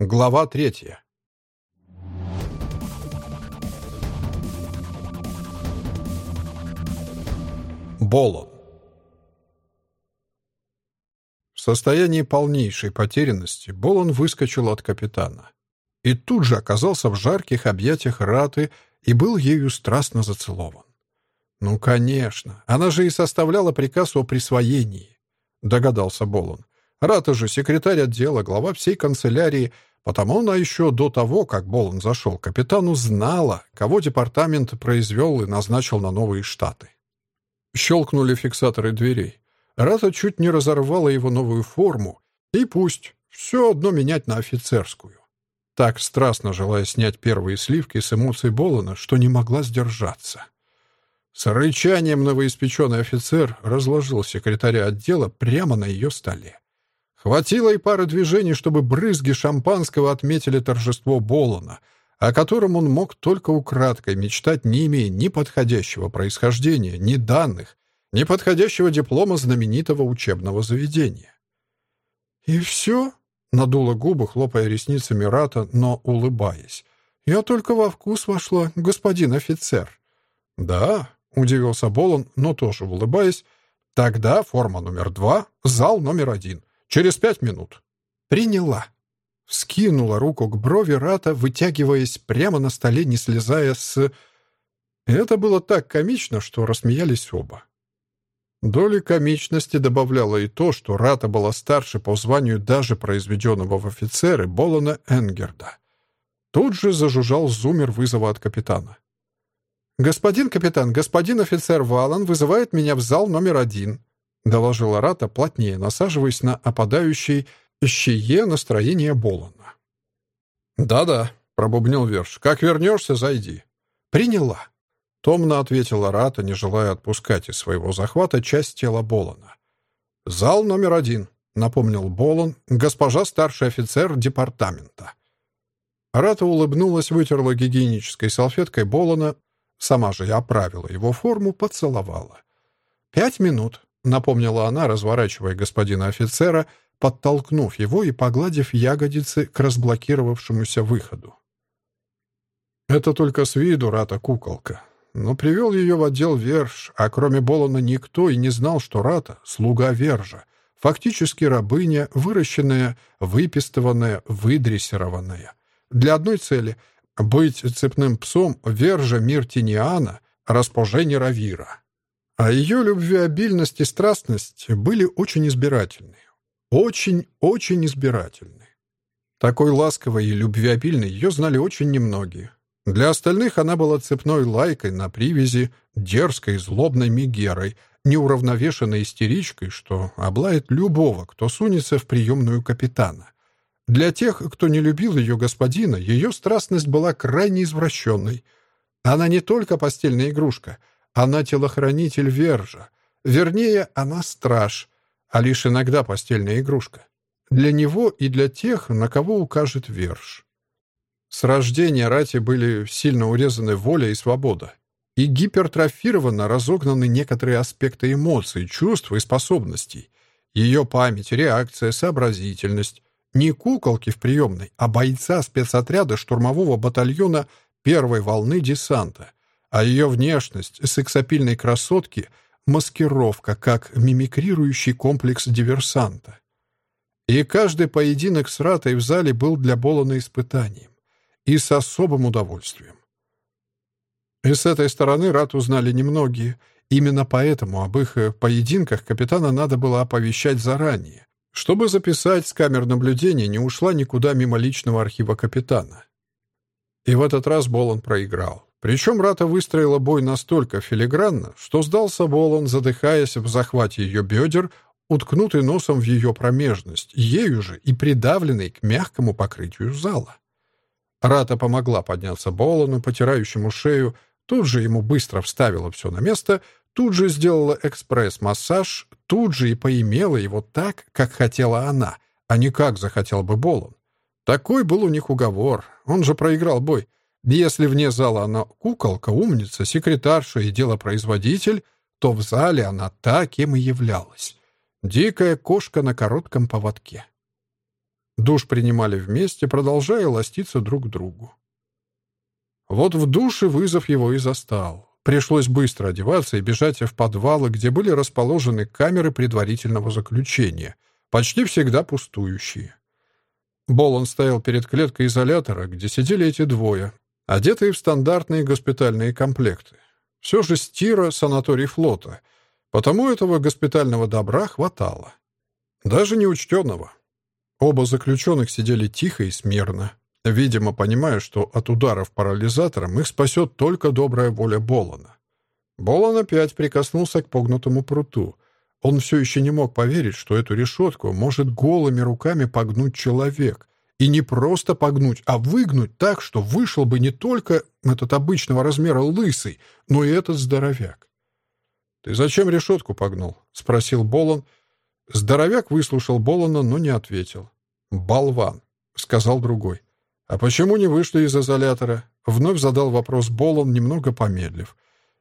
Глава третья. Болон. В состоянии полнейшей потерянности Болон выскочил от капитана. И тут же оказался в жарких объятиях Раты и был ею страстно зацелован. «Ну, конечно, она же и составляла приказ о присвоении», — догадался Болон. Рата же секретарь отдела, глава всей канцелярии, потому она еще до того, как Болон зашел, капитану знала, кого департамент произвел и назначил на новые штаты. Щелкнули фиксаторы дверей. Рата чуть не разорвала его новую форму, и пусть все одно менять на офицерскую. Так страстно желая снять первые сливки с эмоций Болона, что не могла сдержаться. С рычанием новоиспеченный офицер разложил секретаря отдела прямо на ее столе. Хватило и пары движений, чтобы брызги шампанского отметили торжество Болона, о котором он мог только украдкой мечтать, не имея ни подходящего происхождения, ни данных, ни подходящего диплома знаменитого учебного заведения. «И все?» — надула губы, хлопая ресницами Рата, но улыбаясь. «Я только во вкус вошла, господин офицер». «Да», — удивился Болон, но тоже улыбаясь, «тогда форма номер два, зал номер один. Через пять минут». «Приняла». Вскинула руку к брови Рата, вытягиваясь прямо на столе, не слезая с... Это было так комично, что рассмеялись оба. Доли комичности добавляло и то, что Рата была старше по званию даже произведенного в офицеры Болона Энгерда. Тут же зажужжал зумер вызова от капитана. «Господин капитан, господин офицер Валан вызывает меня в зал номер один», — доложила Рата, плотнее насаживаясь на опадающий щие настроение Болона. «Да-да», — пробубнил Верш. «Как вернешься, зайди». «Приняла», — томно ответила Рата, не желая отпускать из своего захвата часть тела Болона. «Зал номер один», — напомнил Болон, госпожа старший офицер департамента. Рата улыбнулась, вытерла гигиенической салфеткой Болона, сама же и оправила его форму, поцеловала. «Пять минут», — напомнила она, разворачивая господина офицера, подтолкнув его и погладив ягодицы к разблокировавшемуся выходу. Это только с виду Рата куколка. Но привел ее в отдел Верш, а кроме Болона никто и не знал, что Рата — слуга Вержа, фактически рабыня, выращенная, выпистыванная, выдрессированная. Для одной цели — быть цепным псом Вержа Миртиниана, распожени Равира. А ее любвеобильность и страстность были очень избирательны. Очень-очень избирательны. Такой ласковой и любвеобильной ее знали очень немногие. Для остальных она была цепной лайкой на привязи, дерзкой, злобной мигерой, неуравновешенной истеричкой, что облает любого, кто сунется в приемную капитана. Для тех, кто не любил ее господина, ее страстность была крайне извращенной. Она не только постельная игрушка — она телохранитель Вержа. Вернее, она страж, а лишь иногда постельная игрушка. Для него и для тех, на кого укажет Верж. С рождения Рати были сильно урезаны воля и свобода. И гипертрофировано разогнаны некоторые аспекты эмоций, чувств и способностей. Ее память, реакция, сообразительность. Не куколки в приемной, а бойца спецотряда штурмового батальона первой волны десанта, а ее внешность сексапильной красотки — маскировка, как мимикрирующий комплекс диверсанта. И каждый поединок с Ратой в зале был для Болона испытанием. И с особым удовольствием. И с этой стороны Рат узнали немногие. Именно поэтому об их поединках капитана надо было оповещать заранее, чтобы записать с камер наблюдения не ушла никуда мимо личного архива капитана. И в этот раз Болон проиграл. Причем Рата выстроила бой настолько филигранно, что сдался Болон, задыхаясь в захвате ее бедер, уткнутый носом в ее промежность, ею же и придавленный к мягкому покрытию зала. Рата помогла подняться Болону, потирающему шею, тут же ему быстро вставила все на место, тут же сделала экспресс-массаж, тут же и поимела его так, как хотела она, а не как захотел бы Болон. Такой был у них уговор, он же проиграл бой — если вне зала она куколка, умница, секретарша и делопроизводитель, то в зале она та, кем и являлась. Дикая кошка на коротком поводке. Душ принимали вместе, продолжая ластиться друг к другу. Вот в душе вызов его и застал. Пришлось быстро одеваться и бежать в подвалы, где были расположены камеры предварительного заключения, почти всегда пустующие. Болон стоял перед клеткой изолятора, где сидели эти двое, одетые в стандартные госпитальные комплекты. Все же стира — санаторий флота, потому этого госпитального добра хватало. Даже неучтенного. Оба заключенных сидели тихо и смирно, видимо, понимая, что от ударов парализатором их спасет только добрая воля Болона. Болон опять прикоснулся к погнутому пруту. Он все еще не мог поверить, что эту решетку может голыми руками погнуть человек. И не просто погнуть, а выгнуть так, что вышел бы не только этот обычного размера лысый, но и этот здоровяк. «Ты зачем решетку погнул?» — спросил Болон. Здоровяк выслушал Болона, но не ответил. «Болван», — сказал другой. «А почему не вышли из изолятора?» Вновь задал вопрос Болон, немного помедлив.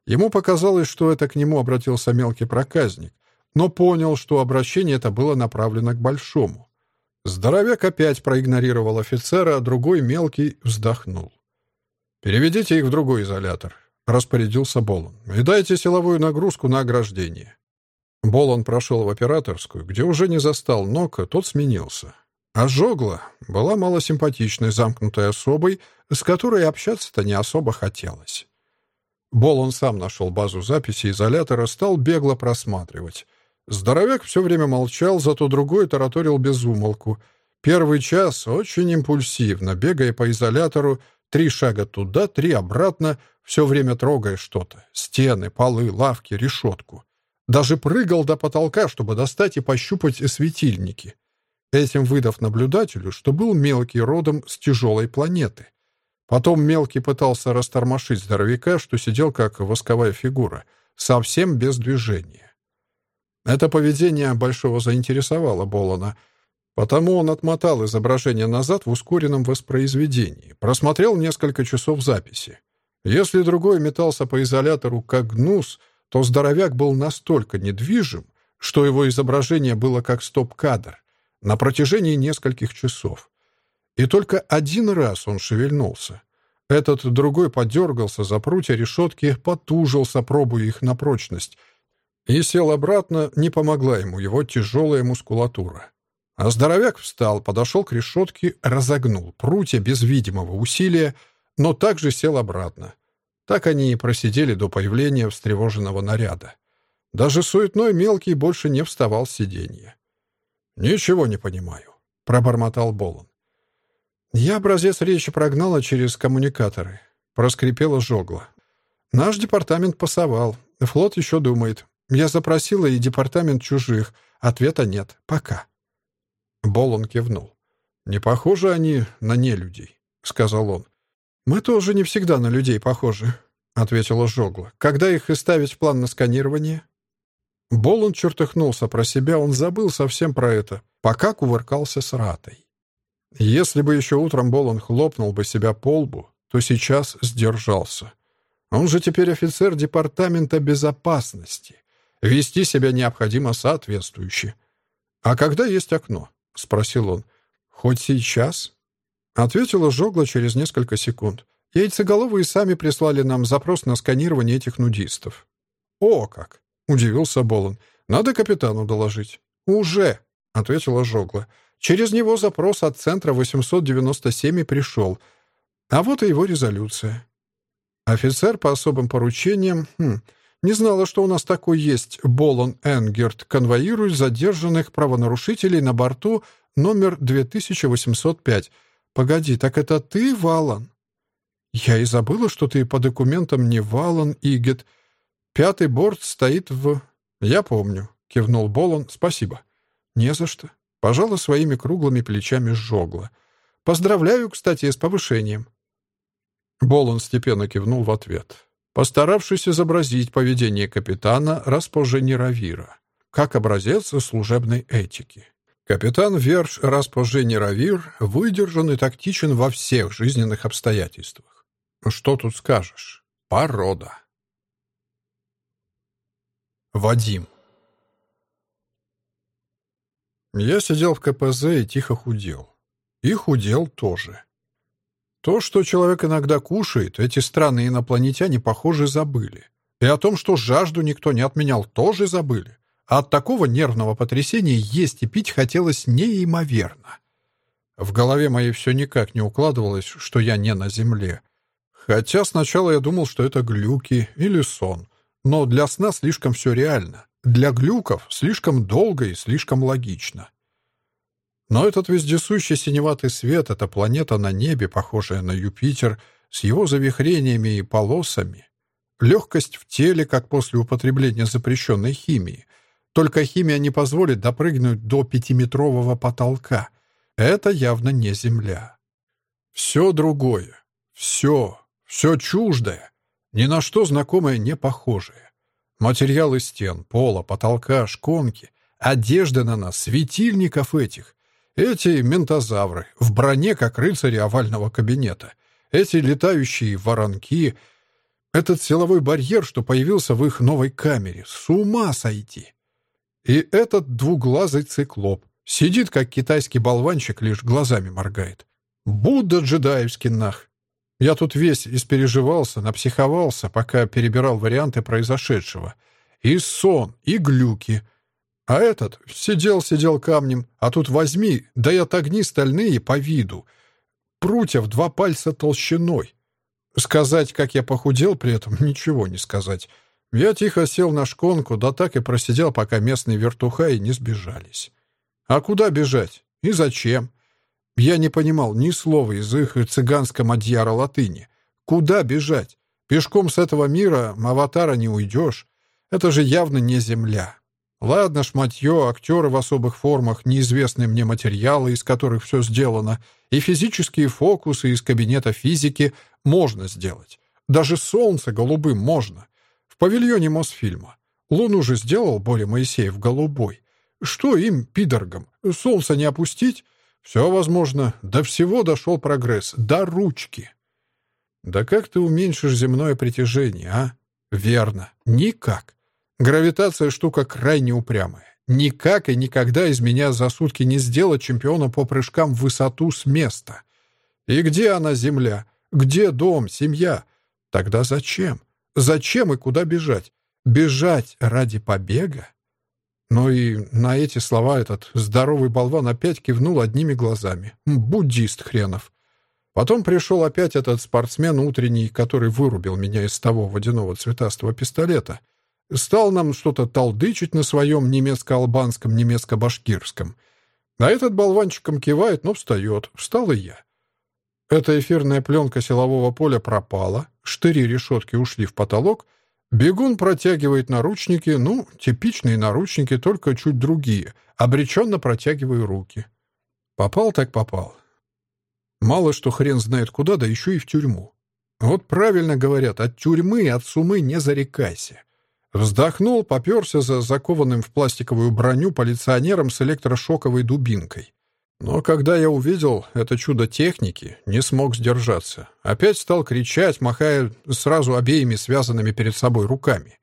Ему показалось, что это к нему обратился мелкий проказник, но понял, что обращение это было направлено к большому. Здоровяк опять проигнорировал офицера, а другой мелкий вздохнул. «Переведите их в другой изолятор», — распорядился Болон, «и дайте силовую нагрузку на ограждение». Болон прошел в операторскую, где уже не застал Нока, тот сменился. А Жогла была малосимпатичной, замкнутой особой, с которой общаться-то не особо хотелось. Болон сам нашел базу записи изолятора, стал бегло просматривать. Здоровяк все время молчал, зато другой тараторил без умолку. Первый час очень импульсивно, бегая по изолятору, три шага туда, три обратно, все время трогая что-то. Стены, полы, лавки, решетку. Даже прыгал до потолка, чтобы достать и пощупать светильники — Этим выдав наблюдателю, что был мелкий родом с тяжелой планеты. Потом мелкий пытался растормошить здоровяка, что сидел как восковая фигура, совсем без движения. Это поведение Большого заинтересовало Болона, потому он отмотал изображение назад в ускоренном воспроизведении, просмотрел несколько часов записи. Если другой метался по изолятору как гнус, то здоровяк был настолько недвижим, что его изображение было как стоп-кадр, на протяжении нескольких часов. И только один раз он шевельнулся. Этот другой подергался за прутья решетки, потужился, пробуя их на прочность, и сел обратно, не помогла ему его тяжелая мускулатура. А здоровяк встал, подошел к решетке, разогнул прутья без видимого усилия, но также сел обратно. Так они и просидели до появления встревоженного наряда. Даже суетной мелкий больше не вставал с сиденья. «Ничего не понимаю», — пробормотал Болон. «Я образец речи прогнала через коммуникаторы», — проскрипела Жогла. «Наш департамент пасовал. Флот еще думает. Я запросила и департамент чужих. Ответа нет. Пока». Болон кивнул. «Не похожи они на нелюдей», — сказал он. «Мы тоже не всегда на людей похожи», — ответила Жогла. «Когда их и ставить в план на сканирование?» Болон чертыхнулся про себя, он забыл совсем про это, пока кувыркался с ратой. Если бы еще утром Болон хлопнул бы себя по лбу, то сейчас сдержался. Он же теперь офицер Департамента безопасности. Вести себя необходимо соответствующе. «А когда есть окно?» — спросил он. «Хоть сейчас?» — ответила Жогла через несколько секунд. «Яйцеголовые сами прислали нам запрос на сканирование этих нудистов». «О как!» — удивился Болон. «Надо капитану доложить». «Уже», — ответила Жогла. «Через него запрос от центра 897 и пришел. А вот и его резолюция». Офицер по особым поручениям... Хм, не знала, что у нас такой есть. Болон Энгерт конвоирует задержанных правонарушителей на борту номер 2805. Погоди, так это ты, Валан? Я и забыла, что ты по документам не Валан Игет, Пятый борт стоит в... Я помню, кивнул Болон. Спасибо. Не за что. Пожала своими круглыми плечами сжогла. Поздравляю, кстати, с повышением. Болон степенно кивнул в ответ, постаравшись изобразить поведение капитана Распожени Равира, как образец служебной этики. Капитан Верш Распожени Равир выдержан и тактичен во всех жизненных обстоятельствах. Что тут скажешь? Порода. Вадим. Я сидел в КПЗ и тихо худел. И худел тоже. То, что человек иногда кушает, эти странные инопланетяне, похоже, забыли. И о том, что жажду никто не отменял, тоже забыли. А от такого нервного потрясения есть и пить хотелось неимоверно. В голове моей все никак не укладывалось, что я не на Земле. Хотя сначала я думал, что это глюки или сон. Но для сна слишком все реально. Для глюков слишком долго и слишком логично. Но этот вездесущий синеватый свет — это планета на небе, похожая на Юпитер, с его завихрениями и полосами. Легкость в теле, как после употребления запрещенной химии. Только химия не позволит допрыгнуть до пятиметрового потолка. Это явно не Земля. Все другое. Все. Все чуждое. Ни на что знакомое не похожее. Материалы стен, пола, потолка, шконки, одежда на нас, светильников этих. Эти ментозавры в броне, как рыцари овального кабинета. Эти летающие воронки — этот силовой барьер, что появился в их новой камере. С ума сойти! И этот двуглазый циклоп. Сидит, как китайский болванчик, лишь глазами моргает. Будда джедаевский нах. Я тут весь испереживался, напсиховался, пока перебирал варианты произошедшего. И сон, и глюки. А этот сидел-сидел камнем, а тут возьми, да и отогни стальные по виду. Прутья в два пальца толщиной. Сказать, как я похудел при этом, ничего не сказать. Я тихо сел на шконку, да так и просидел, пока местные вертухаи не сбежались. А куда бежать? И зачем? Я не понимал ни слова из их цыганском адьяра латыни. Куда бежать? Пешком с этого мира аватара не уйдешь. Это же явно не земля. Ладно, шматье, актеры в особых формах, неизвестные мне материалы, из которых все сделано, и физические фокусы из кабинета физики можно сделать. Даже солнце голубым можно. В павильоне Мосфильма. Луну же сделал Боря Моисеев голубой. Что им, пидоргам, солнце не опустить? Все возможно. До всего дошел прогресс. До ручки. Да как ты уменьшишь земное притяжение, а? Верно. Никак. Гравитация — штука крайне упрямая. Никак и никогда из меня за сутки не сделать чемпиона по прыжкам в высоту с места. И где она, земля? Где дом, семья? Тогда зачем? Зачем и куда бежать? Бежать ради побега? Ну и на эти слова этот здоровый болван опять кивнул одними глазами. Буддист хренов. Потом пришел опять этот спортсмен утренний, который вырубил меня из того водяного цветастого пистолета — Стал нам что-то толдычить на своем немецко-албанском, немецко-башкирском. А этот болванчиком кивает, но встает. Встал и я. Эта эфирная пленка силового поля пропала, штыри решетки ушли в потолок, бегун протягивает наручники, ну, типичные наручники, только чуть другие, обреченно протягиваю руки. Попал так попал. Мало что хрен знает куда, да еще и в тюрьму. Вот правильно говорят, от тюрьмы, от сумы не зарекайся. Вздохнул, поперся за закованным в пластиковую броню полиционером с электрошоковой дубинкой. Но когда я увидел это чудо техники, не смог сдержаться. Опять стал кричать, махая сразу обеими связанными перед собой руками.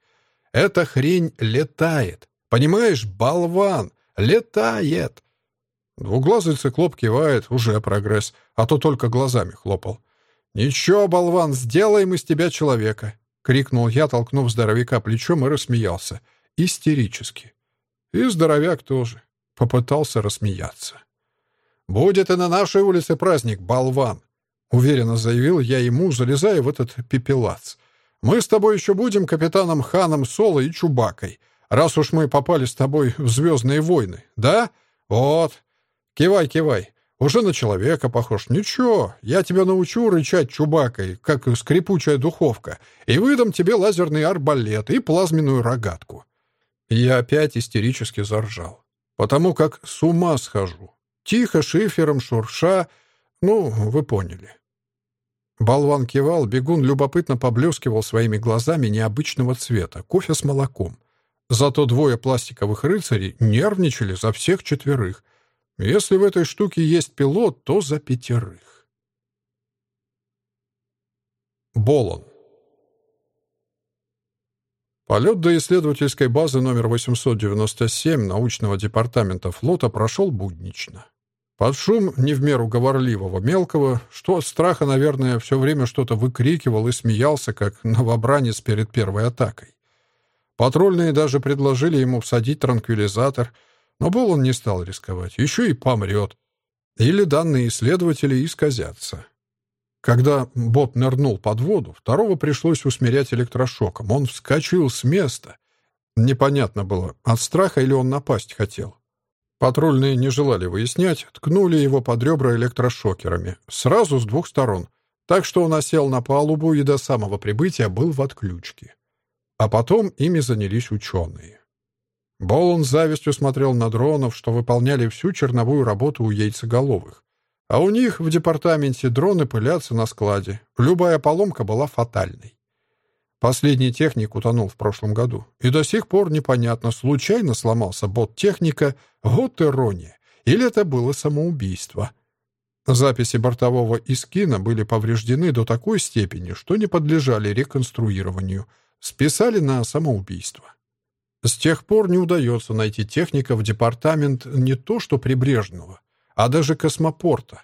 «Эта хрень летает! Понимаешь, болван! Летает!» Двуглазый циклоп кивает, уже прогресс, а то только глазами хлопал. «Ничего, болван, сделаем из тебя человека. — крикнул я, толкнув здоровяка плечом и рассмеялся. Истерически. И здоровяк тоже. Попытался рассмеяться. «Будет и на нашей улице праздник, болван!» — уверенно заявил я ему, залезая в этот пепелац. «Мы с тобой еще будем капитаном Ханом Соло и Чубакой, раз уж мы попали с тобой в «Звездные войны», да? Вот. Кивай, кивай. Уже на человека похож. Ничего, я тебя научу рычать чубакой, как скрипучая духовка, и выдам тебе лазерный арбалет и плазменную рогатку». Я опять истерически заржал, потому как с ума схожу. Тихо, шифером, шурша. Ну, вы поняли. Болван кивал, бегун любопытно поблескивал своими глазами необычного цвета, кофе с молоком. Зато двое пластиковых рыцарей нервничали за всех четверых — если в этой штуке есть пилот, то за пятерых. Болон. Полет до исследовательской базы номер 897 научного департамента флота прошел буднично. Под шум не в меру говорливого мелкого, что от страха, наверное, все время что-то выкрикивал и смеялся, как новобранец перед первой атакой. Патрульные даже предложили ему всадить транквилизатор, но был он не стал рисковать. Еще и помрет. Или данные исследователи исказятся. Когда бот нырнул под воду, второго пришлось усмирять электрошоком. Он вскочил с места. Непонятно было, от страха или он напасть хотел. Патрульные не желали выяснять, ткнули его под ребра электрошокерами. Сразу с двух сторон. Так что он осел на палубу и до самого прибытия был в отключке. А потом ими занялись ученые. Болон с завистью смотрел на дронов, что выполняли всю черновую работу у яйцеголовых. А у них в департаменте дроны пылятся на складе. Любая поломка была фатальной. Последний техник утонул в прошлом году, и до сих пор непонятно, случайно сломался бот техника, вот ирония, или это было самоубийство. Записи бортового искина были повреждены до такой степени, что не подлежали реконструированию, списали на самоубийство. С тех пор не удается найти техника в департамент не то что прибрежного, а даже космопорта.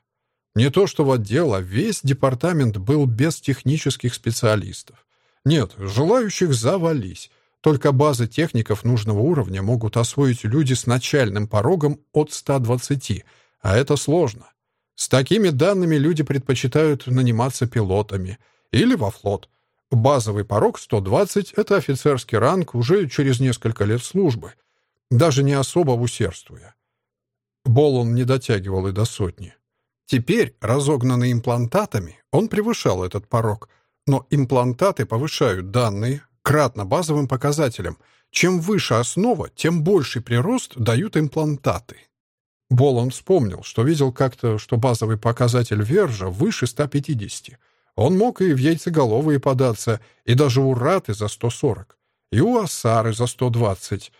Не то что в отдел, а весь департамент был без технических специалистов. Нет, желающих завались. Только базы техников нужного уровня могут освоить люди с начальным порогом от 120, а это сложно. С такими данными люди предпочитают наниматься пилотами или во флот. Базовый порог 120 — это офицерский ранг уже через несколько лет службы, даже не особо усердствуя. Болон не дотягивал и до сотни. Теперь, разогнанный имплантатами, он превышал этот порог — но имплантаты повышают данные кратно базовым показателям. Чем выше основа, тем больший прирост дают имплантаты. Болон вспомнил, что видел как-то, что базовый показатель Вержа выше 150. Он мог и в яйцеголовые податься, и даже у Раты за 140, и у Асары за 120.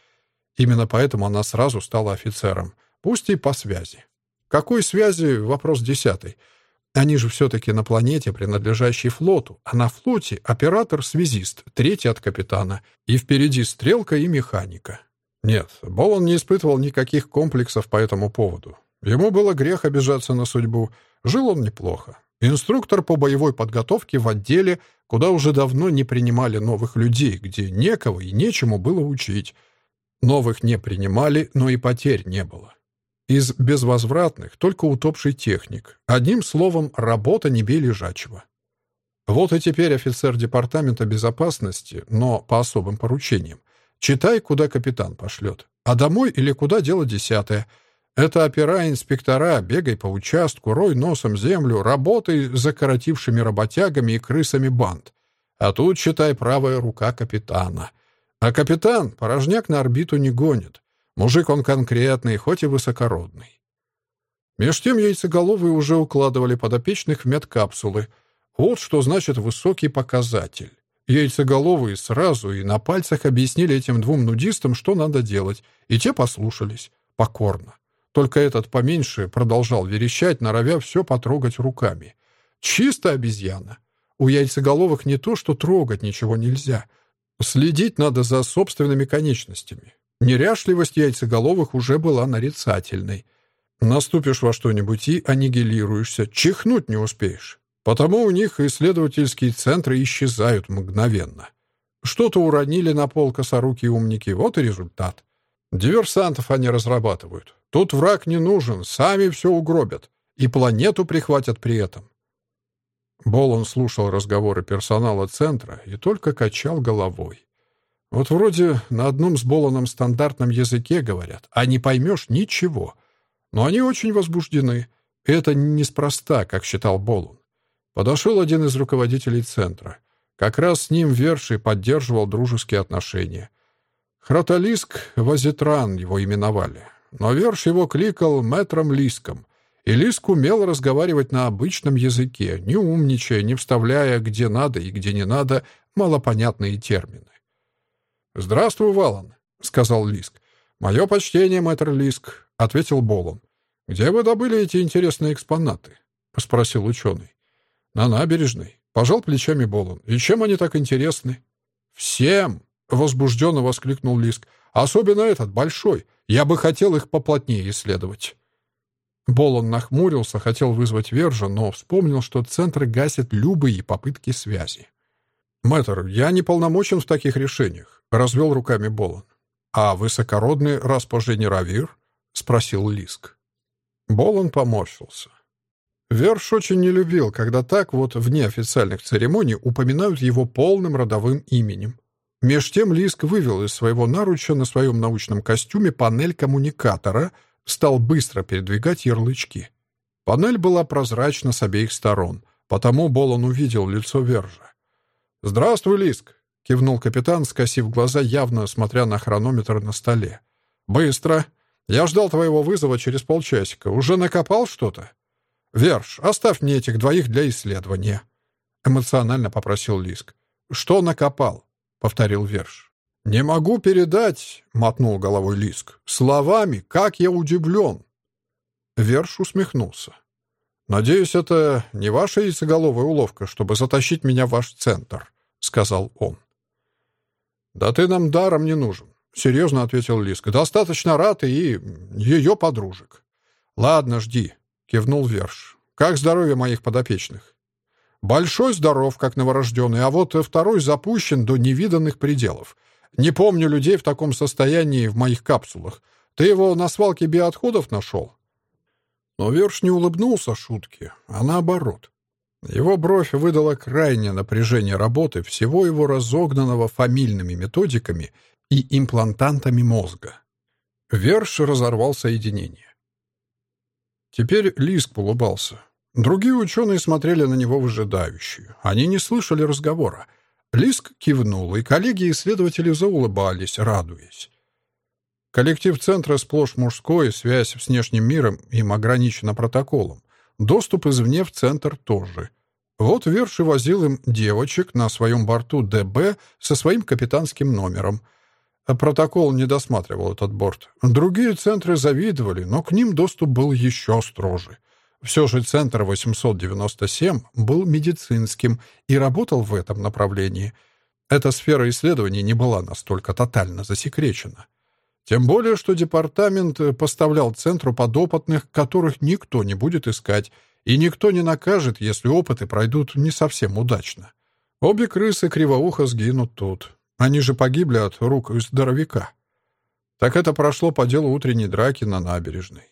Именно поэтому она сразу стала офицером, пусть и по связи. Какой связи — вопрос десятый — они же все-таки на планете, принадлежащей флоту, а на флоте оператор-связист, третий от капитана, и впереди стрелка и механика. Нет, Болон не испытывал никаких комплексов по этому поводу. Ему было грех обижаться на судьбу. Жил он неплохо. Инструктор по боевой подготовке в отделе, куда уже давно не принимали новых людей, где некого и нечему было учить. Новых не принимали, но и потерь не было. Из безвозвратных только утопший техник. Одним словом, работа не бей лежачего. Вот и теперь офицер департамента безопасности, но по особым поручениям. Читай, куда капитан пошлет. А домой или куда дело десятое. Это опера инспектора, бегай по участку, рой носом землю, работай с закоротившими работягами и крысами банд. А тут, читай, правая рука капитана. А капитан порожняк на орбиту не гонит. Мужик он конкретный, хоть и высокородный. Меж тем яйцеголовые уже укладывали подопечных в медкапсулы. Вот что значит высокий показатель. Яйцеголовые сразу и на пальцах объяснили этим двум нудистам, что надо делать, и те послушались, покорно. Только этот поменьше продолжал верещать, норовя все потрогать руками. Чисто обезьяна. У яйцеголовых не то, что трогать ничего нельзя. Следить надо за собственными конечностями. Неряшливость яйцеголовых уже была нарицательной. Наступишь во что-нибудь и аннигилируешься, чихнуть не успеешь. Потому у них исследовательские центры исчезают мгновенно. Что-то уронили на пол косоруки умники, вот и результат. Диверсантов они разрабатывают. Тут враг не нужен, сами все угробят. И планету прихватят при этом. Болон слушал разговоры персонала центра и только качал головой. Вот вроде на одном с Болоном стандартном языке говорят, а не поймешь ничего. Но они очень возбуждены. Это неспроста, как считал Болон. Подошел один из руководителей центра. Как раз с ним Верши поддерживал дружеские отношения. Хротолиск Вазитран его именовали. Но Верш его кликал мэтром Лиском. И Лиск умел разговаривать на обычном языке, не умничая, не вставляя где надо и где не надо малопонятные термины. «Здравствуй, Валан», — сказал Лиск. «Мое почтение, мэтр Лиск», — ответил Болон. «Где вы добыли эти интересные экспонаты?» — спросил ученый. «На набережной», — пожал плечами Болон. «И чем они так интересны?» «Всем!» — возбужденно воскликнул Лиск. «Особенно этот, большой. Я бы хотел их поплотнее исследовать». Болон нахмурился, хотел вызвать Вержа, но вспомнил, что центры гасят любые попытки связи. «Мэтр, я не полномочен в таких решениях», — развел руками Болон. «А высокородный распоже не равир?» — спросил Лиск. Болон поморщился. Верш очень не любил, когда так вот вне официальных церемоний упоминают его полным родовым именем. Меж тем Лиск вывел из своего наруча на своем научном костюме панель коммуникатора, стал быстро передвигать ярлычки. Панель была прозрачна с обеих сторон, потому Болон увидел лицо Вержа. «Здравствуй, Лиск!» — кивнул капитан, скосив глаза, явно смотря на хронометр на столе. «Быстро! Я ждал твоего вызова через полчасика. Уже накопал что-то?» «Верш, оставь мне этих двоих для исследования», — эмоционально попросил Лиск. «Что накопал?» — повторил Верш. «Не могу передать», — мотнул головой Лиск. «Словами, как я удивлен». Верш усмехнулся. «Надеюсь, это не ваша яйцеголовая уловка, чтобы затащить меня в ваш центр», — сказал он. «Да ты нам даром не нужен», — серьезно ответил Лиск. «Достаточно рад и ее подружек». «Ладно, жди», кивнул Верш. «Как здоровье моих подопечных?» «Большой здоров, как новорожденный, а вот второй запущен до невиданных пределов. Не помню людей в таком состоянии в моих капсулах. Ты его на свалке биоотходов нашел?» Но Верш не улыбнулся шутке, а наоборот. Его бровь выдала крайнее напряжение работы всего его разогнанного фамильными методиками и имплантантами мозга. Верш разорвал соединение. Теперь Лиск улыбался. Другие ученые смотрели на него выжидающе. Они не слышали разговора. Лиск кивнул, и коллеги-исследователи заулыбались, радуясь. Коллектив центра сплошь мужской, связь с внешним миром им ограничена протоколом. Доступ извне в центр тоже. Вот Верши возил им девочек на своем борту ДБ со своим капитанским номером — Протокол не досматривал этот борт. Другие центры завидовали, но к ним доступ был еще строже. Все же Центр 897 был медицинским и работал в этом направлении. Эта сфера исследований не была настолько тотально засекречена. Тем более, что департамент поставлял Центру подопытных, которых никто не будет искать, и никто не накажет, если опыты пройдут не совсем удачно. Обе крысы кривоухо сгинут тут. Они же погибли от рук здоровяка. Так это прошло по делу утренней драки на набережной.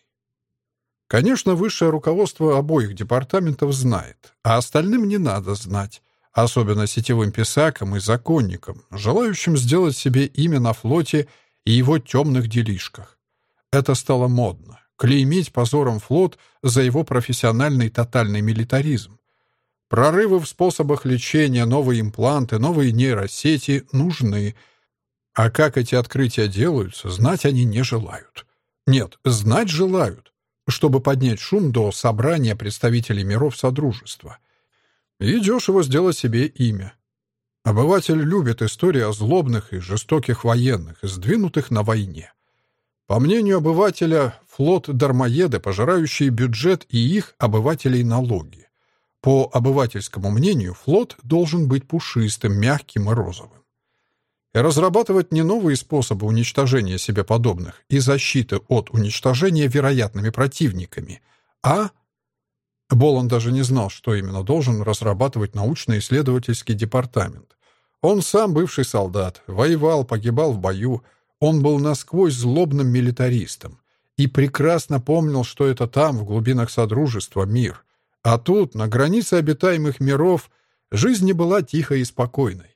Конечно, высшее руководство обоих департаментов знает, а остальным не надо знать, особенно сетевым писакам и законникам, желающим сделать себе имя на флоте и его темных делишках. Это стало модно — клеймить позором флот за его профессиональный тотальный милитаризм. Прорывы в способах лечения, новые импланты, новые нейросети нужны. А как эти открытия делаются, знать они не желают. Нет, знать желают, чтобы поднять шум до собрания представителей миров Содружества. И дешево сделать себе имя. Обыватель любит истории о злобных и жестоких военных, сдвинутых на войне. По мнению обывателя, флот дармоеды, пожирающие бюджет и их обывателей налоги. По обывательскому мнению, флот должен быть пушистым, мягким и розовым. Разрабатывать не новые способы уничтожения себе подобных и защиты от уничтожения вероятными противниками, а... Болон даже не знал, что именно должен разрабатывать научно-исследовательский департамент. Он сам бывший солдат, воевал, погибал в бою, он был насквозь злобным милитаристом и прекрасно помнил, что это там, в глубинах Содружества, мир — а тут, на границе обитаемых миров, жизнь не была тихой и спокойной.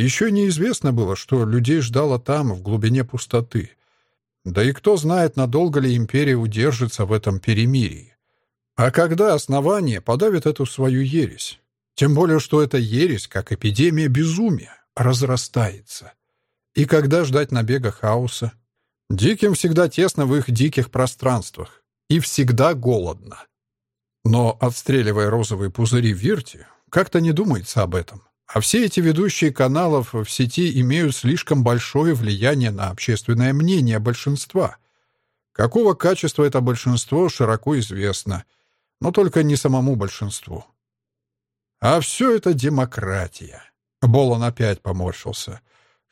Еще неизвестно было, что людей ждало там, в глубине пустоты. Да и кто знает, надолго ли империя удержится в этом перемирии. А когда основание подавит эту свою ересь? Тем более, что эта ересь, как эпидемия безумия, разрастается. И когда ждать набега хаоса? Диким всегда тесно в их диких пространствах. И всегда голодно. Но, отстреливая розовые пузыри в Вирте, как-то не думается об этом. А все эти ведущие каналов в сети имеют слишком большое влияние на общественное мнение большинства. Какого качества это большинство, широко известно, но только не самому большинству. А все это демократия. Болон опять поморщился.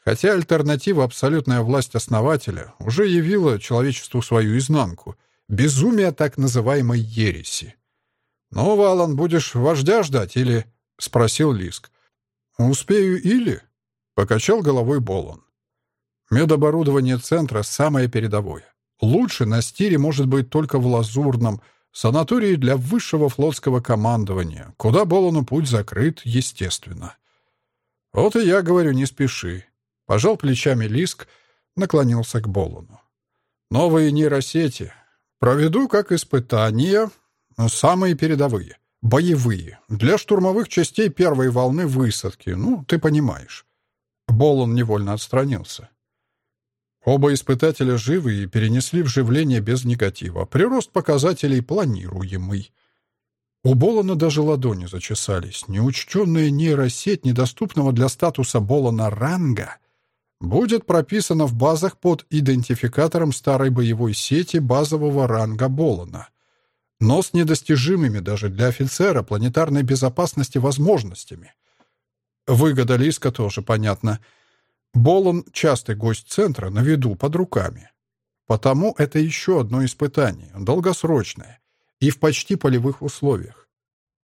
Хотя альтернатива абсолютная власть основателя уже явила человечеству свою изнанку — Безумие так называемой ереси. «Ну, Валан, будешь вождя ждать или...» — спросил Лиск. «Успею или...» — покачал головой Болон. Медоборудование центра самое передовое. Лучше на стире может быть только в Лазурном, санатории для высшего флотского командования, куда Болону путь закрыт, естественно. Вот и я говорю, не спеши. Пожал плечами Лиск, наклонился к Болону. Новые нейросети. Проведу как испытания, самые передовые, боевые, для штурмовых частей первой волны высадки, ну, ты понимаешь. Болон невольно отстранился. Оба испытателя живы и перенесли вживление без негатива. Прирост показателей планируемый. У Болона даже ладони зачесались. Неучтенная нейросеть недоступного для статуса Болона ранга будет прописана в базах под идентификатором старой боевой сети базового ранга Болона, но с недостижимыми даже для офицера планетарной безопасности возможностями. Выгода Лиска тоже понятна. Болон — частый гость центра, на виду, под руками. Потому это еще одно испытание, долгосрочное, и в почти полевых условиях.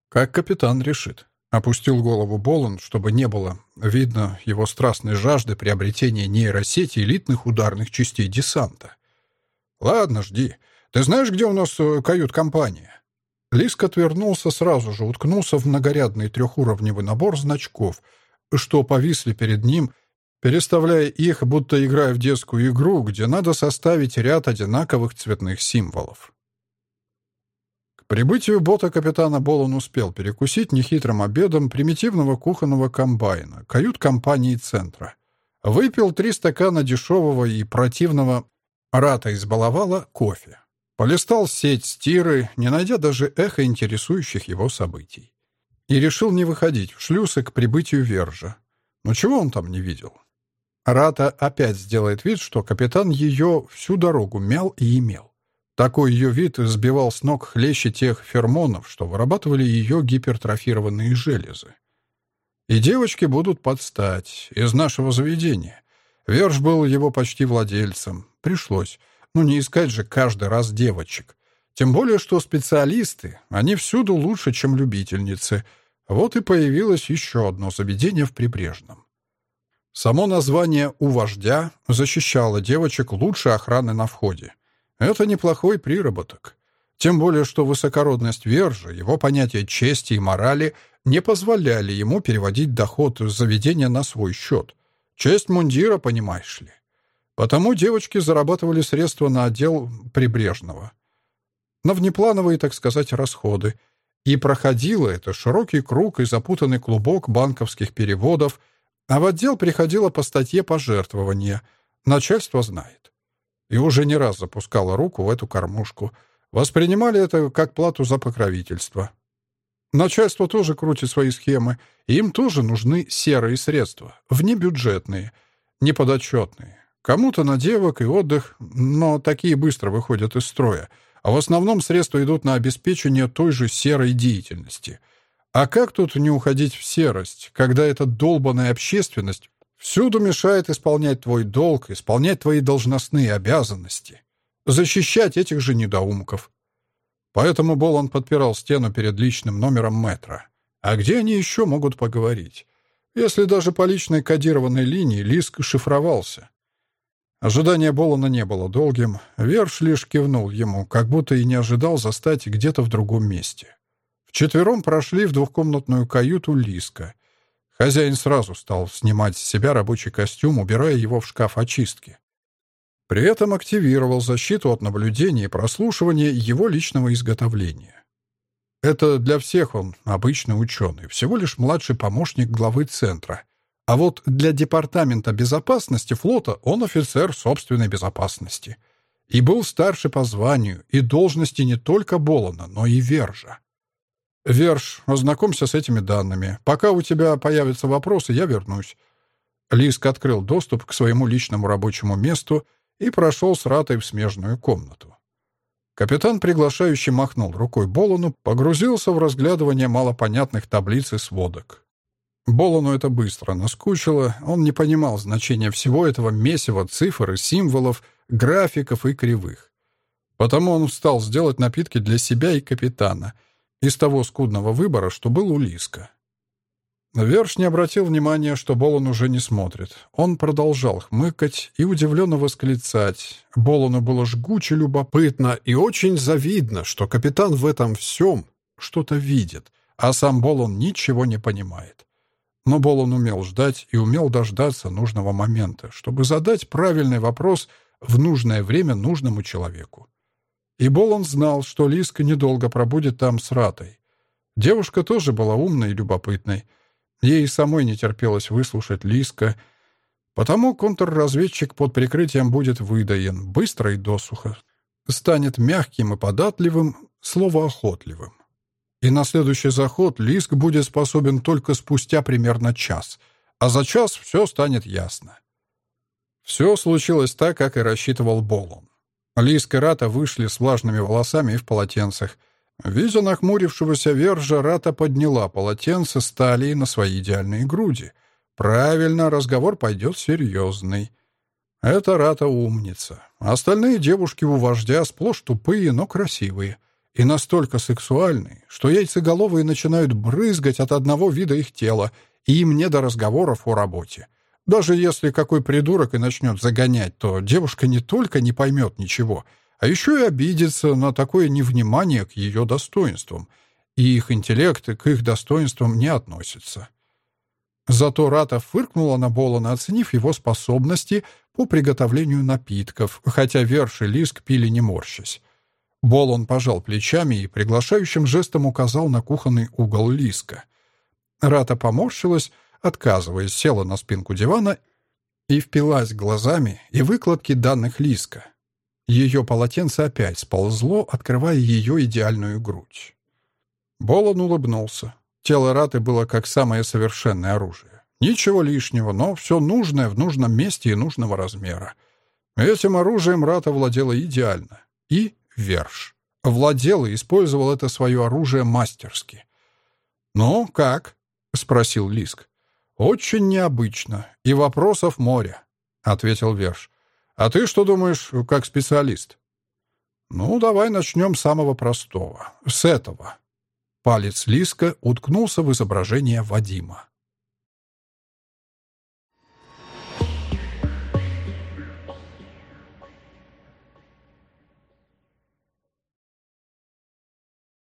Как капитан решит. Опустил голову Болон, чтобы не было видно его страстной жажды приобретения нейросети элитных ударных частей десанта. «Ладно, жди. Ты знаешь, где у нас э, кают-компания?» Лиск отвернулся сразу же, уткнулся в многорядный трехуровневый набор значков, что повисли перед ним, переставляя их, будто играя в детскую игру, где надо составить ряд одинаковых цветных символов прибытию бота капитана Болон успел перекусить нехитрым обедом примитивного кухонного комбайна, кают-компании центра. Выпил три стакана дешевого и противного рата избаловала кофе. Полистал сеть стиры, не найдя даже эхо интересующих его событий. И решил не выходить в шлюсы к прибытию Вержа. Но чего он там не видел? Рата опять сделает вид, что капитан ее всю дорогу мял и имел. Такой ее вид сбивал с ног хлеще тех фермонов, что вырабатывали ее гипертрофированные железы. И девочки будут подстать из нашего заведения. Верш был его почти владельцем. Пришлось. Ну, не искать же каждый раз девочек. Тем более, что специалисты, они всюду лучше, чем любительницы. Вот и появилось еще одно заведение в Прибрежном. Само название «У вождя» защищало девочек лучше охраны на входе. Это неплохой приработок. Тем более, что высокородность Вержа, его понятие чести и морали не позволяли ему переводить доход заведения на свой счет. Честь мундира, понимаешь ли. Потому девочки зарабатывали средства на отдел прибрежного. На внеплановые, так сказать, расходы. И проходило это широкий круг и запутанный клубок банковских переводов, а в отдел приходило по статье пожертвования. Начальство знает и уже не раз запускала руку в эту кормушку. Воспринимали это как плату за покровительство. Начальство тоже крутит свои схемы, им тоже нужны серые средства, внебюджетные, неподотчетные. Кому-то на девок и отдых, но такие быстро выходят из строя, а в основном средства идут на обеспечение той же серой деятельности. А как тут не уходить в серость, когда эта долбанная общественность Всюду мешает исполнять твой долг, исполнять твои должностные обязанности, защищать этих же недоумков. Поэтому Болон подпирал стену перед личным номером метра. А где они еще могут поговорить? Если даже по личной кодированной линии Лиск шифровался. Ожидание Болона не было долгим. Верш лишь кивнул ему, как будто и не ожидал застать где-то в другом месте. Вчетвером прошли в двухкомнатную каюту Лиска. Хозяин сразу стал снимать с себя рабочий костюм, убирая его в шкаф очистки. При этом активировал защиту от наблюдения и прослушивания его личного изготовления. Это для всех он обычный ученый, всего лишь младший помощник главы центра. А вот для Департамента безопасности флота он офицер собственной безопасности. И был старше по званию и должности не только Болона, но и Вержа. «Верш, ознакомься с этими данными. Пока у тебя появятся вопросы, я вернусь». Лиск открыл доступ к своему личному рабочему месту и прошел с Ратой в смежную комнату. Капитан, приглашающий, махнул рукой Болону, погрузился в разглядывание малопонятных таблиц и сводок. Болону это быстро наскучило, он не понимал значения всего этого месива цифр и символов, графиков и кривых. Потому он встал сделать напитки для себя и капитана из того скудного выбора, что был у Лиска. Верш не обратил внимания, что Болон уже не смотрит. Он продолжал хмыкать и удивленно восклицать. Болону было жгуче любопытно и очень завидно, что капитан в этом всем что-то видит, а сам Болон ничего не понимает. Но Болон умел ждать и умел дождаться нужного момента, чтобы задать правильный вопрос в нужное время нужному человеку. И Болон знал, что Лиска недолго пробудет там с Ратой. Девушка тоже была умной и любопытной — Ей самой не терпелось выслушать Лиска, потому контрразведчик под прикрытием будет выдаен, быстро и досуха. Станет мягким и податливым, словоохотливым. И на следующий заход Лиск будет способен только спустя примерно час, а за час все станет ясно. Все случилось так, как и рассчитывал Болон. Лиск и Рата вышли с влажными волосами и в полотенцах — Видя нахмурившегося вержа, Рата подняла полотенце с талии на свои идеальные груди. Правильно, разговор пойдет серьезный. Это Рата умница. Остальные девушки у вождя сплошь тупые, но красивые. И настолько сексуальные, что яйцеголовые начинают брызгать от одного вида их тела, и им не до разговоров о работе. Даже если какой придурок и начнет загонять, то девушка не только не поймет ничего — а еще и обидится на такое невнимание к ее достоинствам, и их интеллект к их достоинствам не относится. Зато Рата фыркнула на Болона, оценив его способности по приготовлению напитков, хотя Верш и Лиск пили не морщась. Болон пожал плечами и приглашающим жестом указал на кухонный угол Лиска. Рата поморщилась, отказываясь, села на спинку дивана и впилась глазами и выкладки данных Лиска. Ее полотенце опять сползло, открывая ее идеальную грудь. Болон улыбнулся. Тело Раты было как самое совершенное оружие. Ничего лишнего, но все нужное в нужном месте и нужного размера. Этим оружием Рата владела идеально. И Верш. Владел и использовал это свое оружие мастерски. «Ну, как?» — спросил Лиск. «Очень необычно. И вопросов море», — ответил Верш. А ты что думаешь, как специалист? Ну, давай начнем с самого простого. С этого. Палец Лиска уткнулся в изображение Вадима.